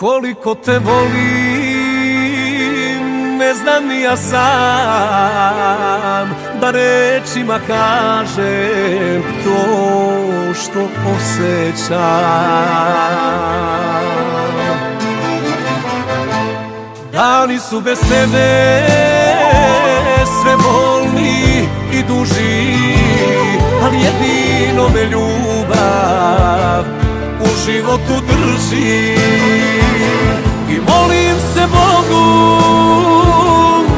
Koliko te volim, ne znam ni ja sam Da rečima kažem to što osjećam. Dani su bez tebe sve bolni i duži Ali jedino me ljubav u životu drži Molim se Bogu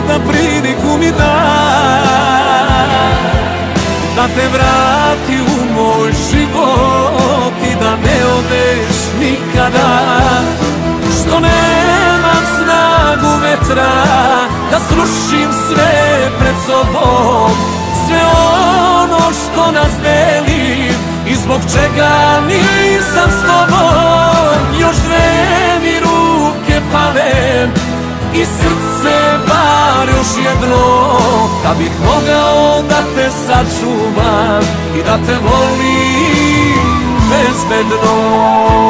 da priliku mi da Da te vrati u moj život i da ne odeš nikada. Što nemam snagu vetra da srušim sve pred sobom Sve ono što nas deli i zbog čega nisam s tobom bih mogao da te sačuvam i da te volim bezbedno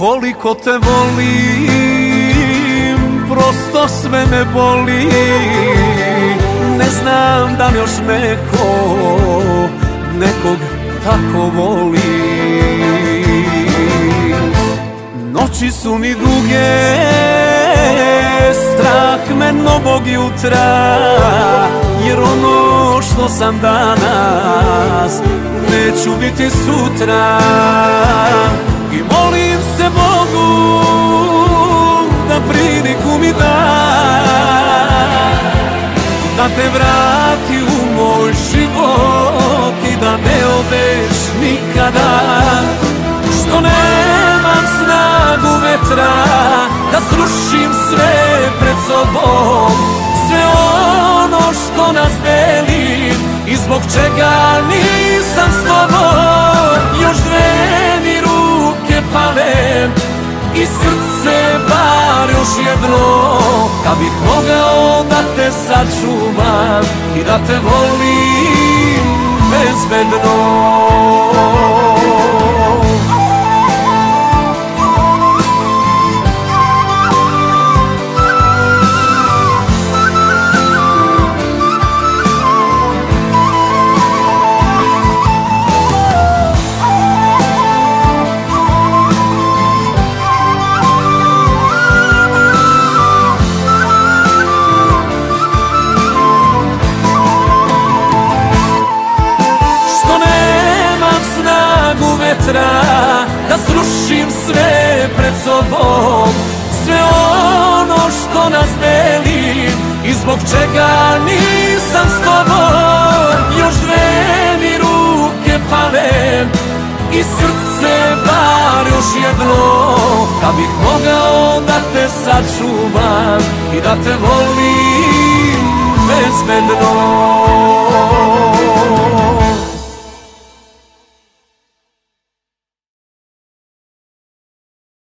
Koliko te volim, prosto sve me boli. Ne znam da li još neko, nekog tako voli. Noći su mi duge, strah me novog jutra Jer ono što sam danas, neću biti sutra te vrati u moj život i da ne odeš nikada. Što nemam snagu vetra da srušim sve pred sobom. Sve ono što nas deli i zbog čega nisam s tobom. Još dve mi ruke pale i srce bar još jedno Kad bih mogao da te sačuvam i da te volim bezbedno Da srušim sve pred sobom. Sve ono što nas deli I zbog čega nisam s tobom. Još dve mi ruke pale I srce bar još jedno. Da bih mogao da te sačuvam I da te volim bezbedno